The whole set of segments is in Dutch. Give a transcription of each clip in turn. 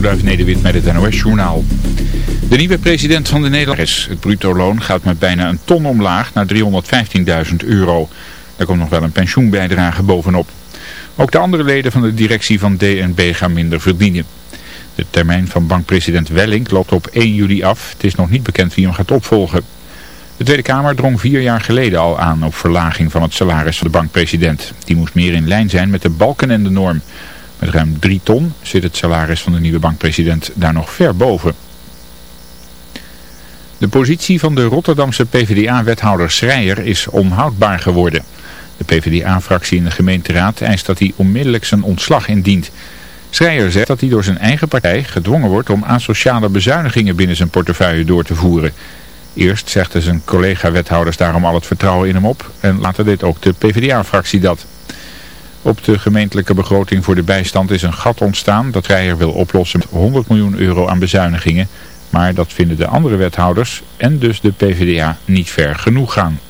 Onderduif Nederwit met het NOS-journaal. De nieuwe president van de Nederlanders, het bruto-loon, gaat met bijna een ton omlaag naar 315.000 euro. Daar komt nog wel een pensioenbijdrage bovenop. Ook de andere leden van de directie van DNB gaan minder verdienen. De termijn van bankpresident Welling loopt op 1 juli af. Het is nog niet bekend wie hem gaat opvolgen. De Tweede Kamer drong vier jaar geleden al aan op verlaging van het salaris van de bankpresident. Die moest meer in lijn zijn met de balken en de norm. Met ruim 3 ton zit het salaris van de nieuwe bankpresident daar nog ver boven. De positie van de Rotterdamse PvdA-wethouder Schreier is onhoudbaar geworden. De PvdA-fractie in de gemeenteraad eist dat hij onmiddellijk zijn ontslag indient. Schreier zegt dat hij door zijn eigen partij gedwongen wordt om asociale bezuinigingen binnen zijn portefeuille door te voeren. Eerst zegden zijn collega-wethouders daarom al het vertrouwen in hem op en later deed ook de PvdA-fractie dat. Op de gemeentelijke begroting voor de bijstand is een gat ontstaan dat Rijer wil oplossen met 100 miljoen euro aan bezuinigingen. Maar dat vinden de andere wethouders en dus de PvdA niet ver genoeg gaan.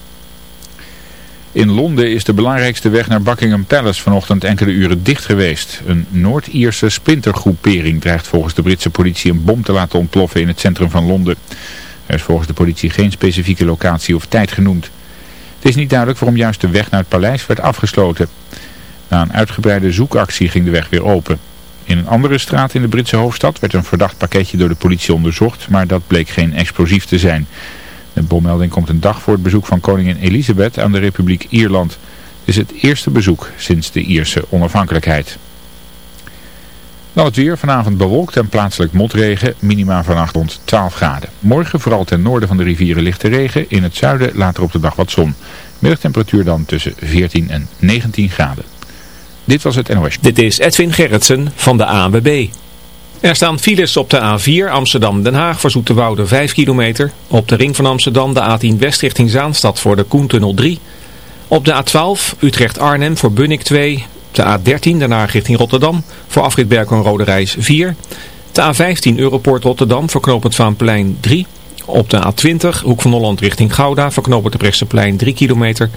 In Londen is de belangrijkste weg naar Buckingham Palace vanochtend enkele uren dicht geweest. Een Noord-Ierse splintergroepering dreigt volgens de Britse politie een bom te laten ontploffen in het centrum van Londen. Er is volgens de politie geen specifieke locatie of tijd genoemd. Het is niet duidelijk waarom juist de weg naar het paleis werd afgesloten. Na een uitgebreide zoekactie ging de weg weer open. In een andere straat in de Britse hoofdstad werd een verdacht pakketje door de politie onderzocht, maar dat bleek geen explosief te zijn. De bommelding komt een dag voor het bezoek van koningin Elisabeth aan de Republiek Ierland. Het is het eerste bezoek sinds de Ierse onafhankelijkheid. Dan het weer, vanavond bewolkt en plaatselijk motregen, minima vannacht rond 12 graden. Morgen vooral ten noorden van de rivieren lichte regen, in het zuiden later op de dag wat zon. Middagtemperatuur dan tussen 14 en 19 graden. Dit was het NOS. Dit is Edwin Gerritsen van de ANWB. Er staan files op de A4 Amsterdam-Den Haag voor Zoeterwoude 5 kilometer. Op de ring van Amsterdam de A10 West richting Zaanstad voor de Koentunnel 3. Op de A12 Utrecht-Arnhem voor Bunnik 2. De A13 daarna richting Rotterdam voor afrit Berkel Rode Reis 4. De A15 Europoort Rotterdam voor knooppunt Vaanplein 3. Op de A20 Hoek van Holland richting Gouda voor knooppunt de Bresseplein 3 kilometer.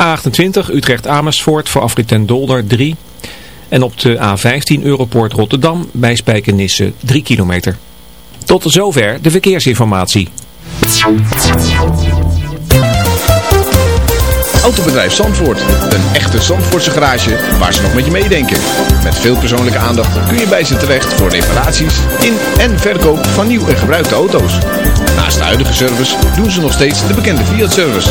A28 Utrecht-Amersfoort voor afrit ten Dolder 3. En op de A15 Europoort Rotterdam bij Spijkenisse 3 kilometer. Tot zover de verkeersinformatie. Autobedrijf Zandvoort. Een echte Zandvoortse garage waar ze nog met je meedenken. Met veel persoonlijke aandacht kun je bij ze terecht voor reparaties in en verkoop van nieuw en gebruikte auto's. Naast de huidige service doen ze nog steeds de bekende Fiat-service.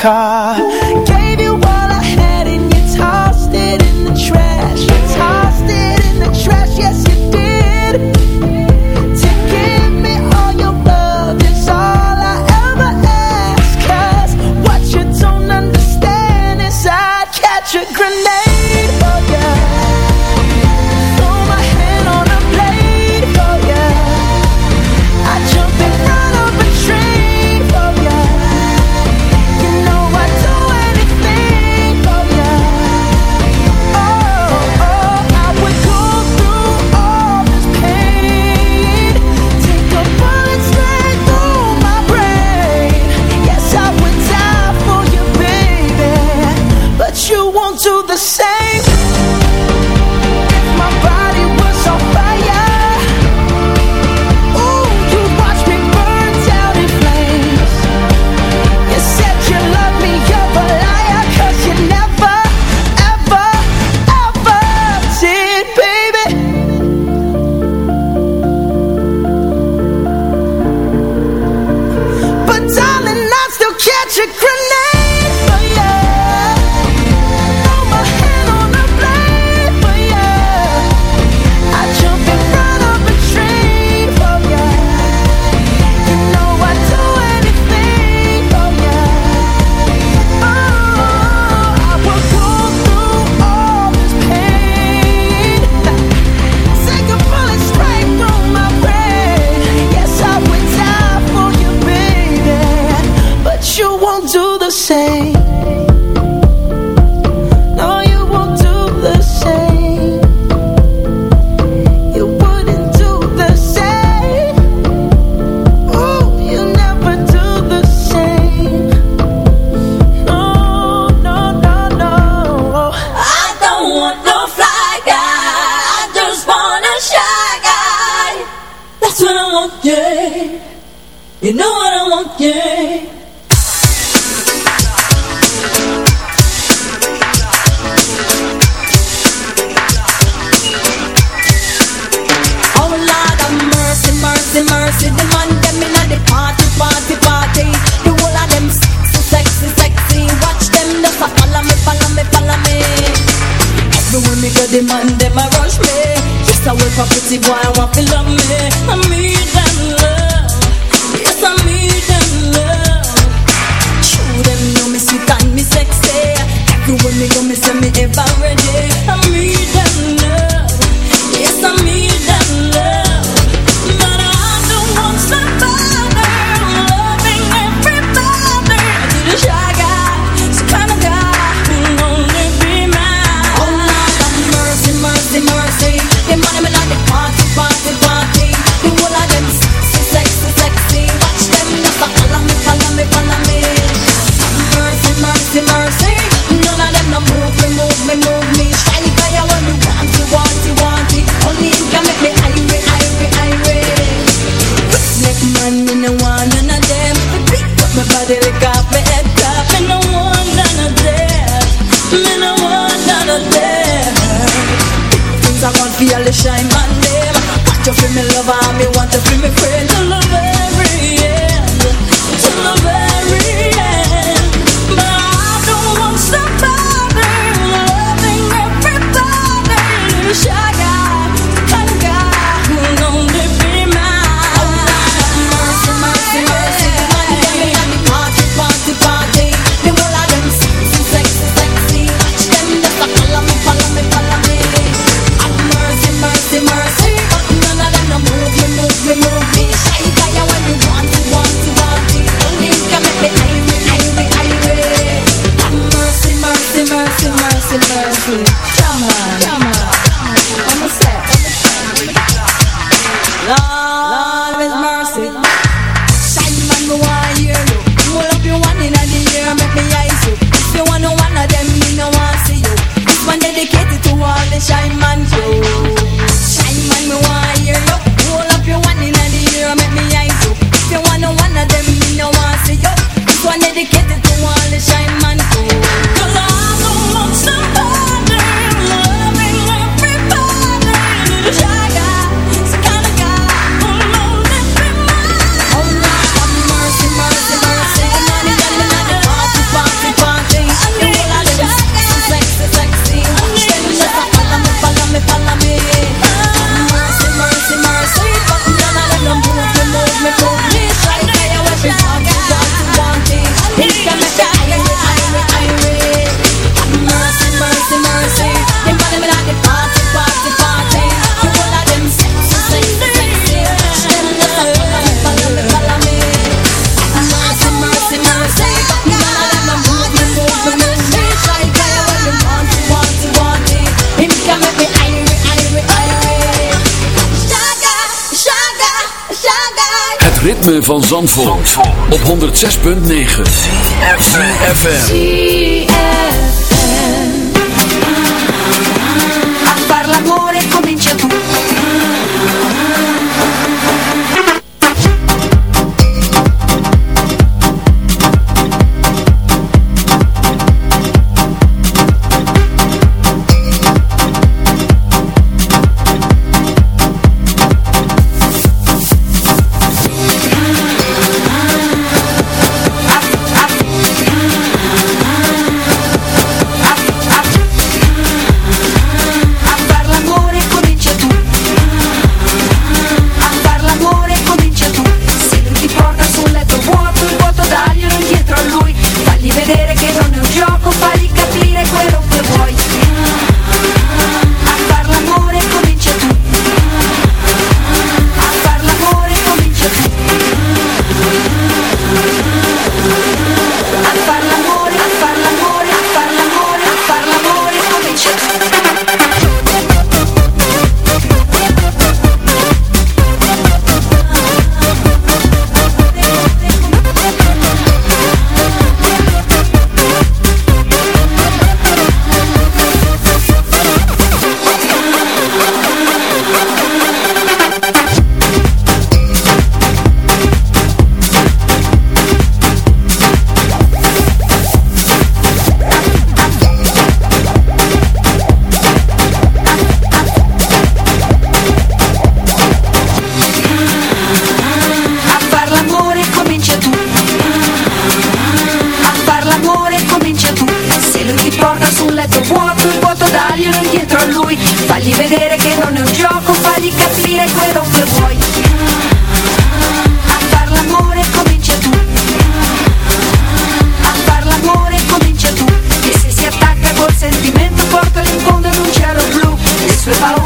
Car. I yeah. 106.9 preparo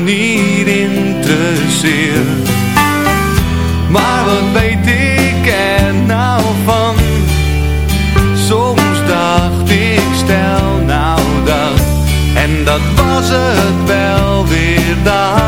me niet Maar wat weet ik er nou van? Soms dacht ik stel nou dat. En dat was het wel weer dan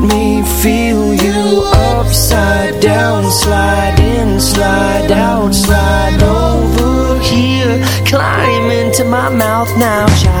me feel you upside down, slide in, slide out, slide over here. Climb into my mouth now, child.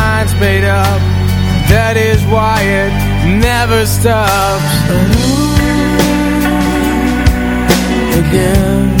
never stops Again.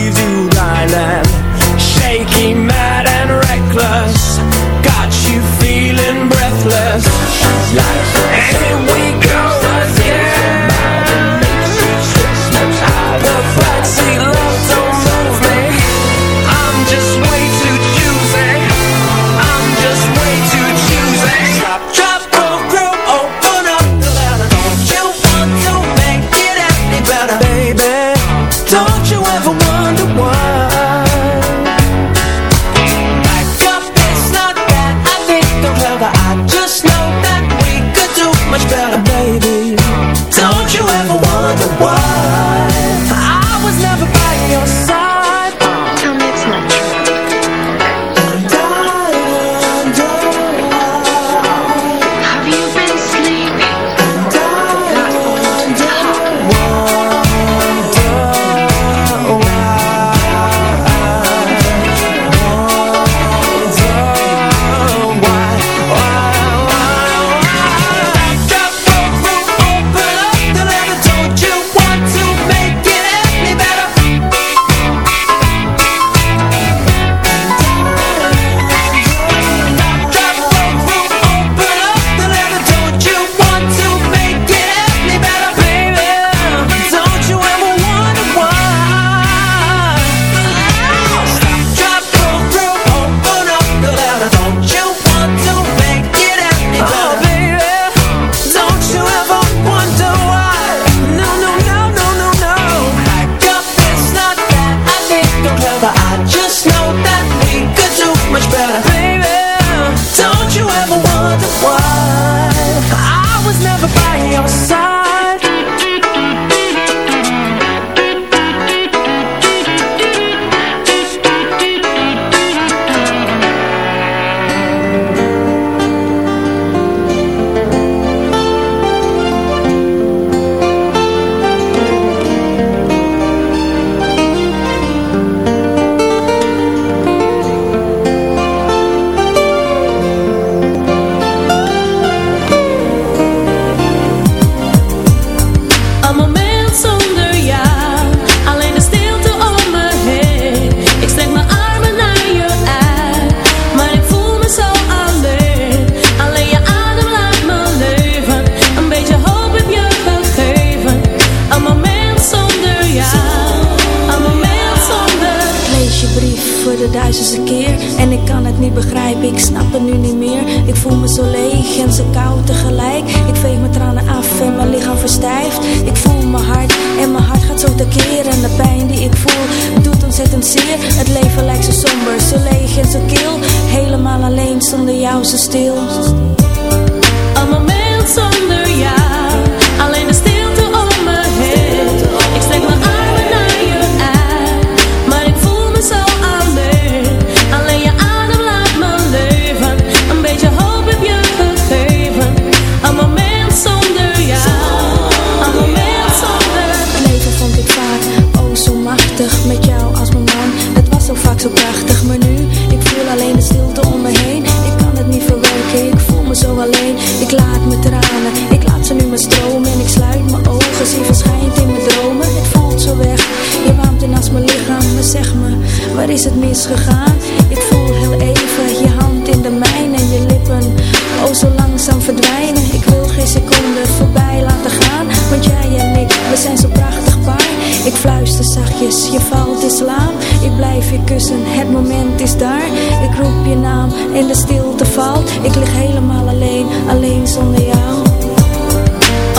valt in slaap Ik blijf je kussen, het moment is daar. Ik roep je naam en de stilte valt. Ik lig helemaal alleen, alleen zonder jou.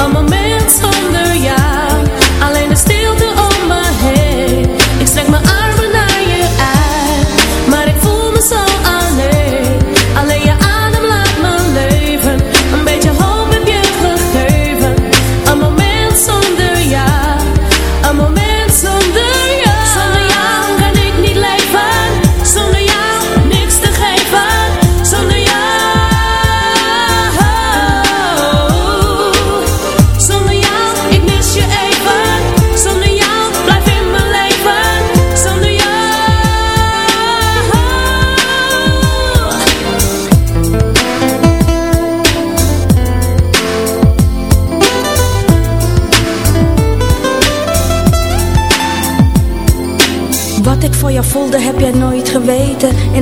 Een moment zonder jou,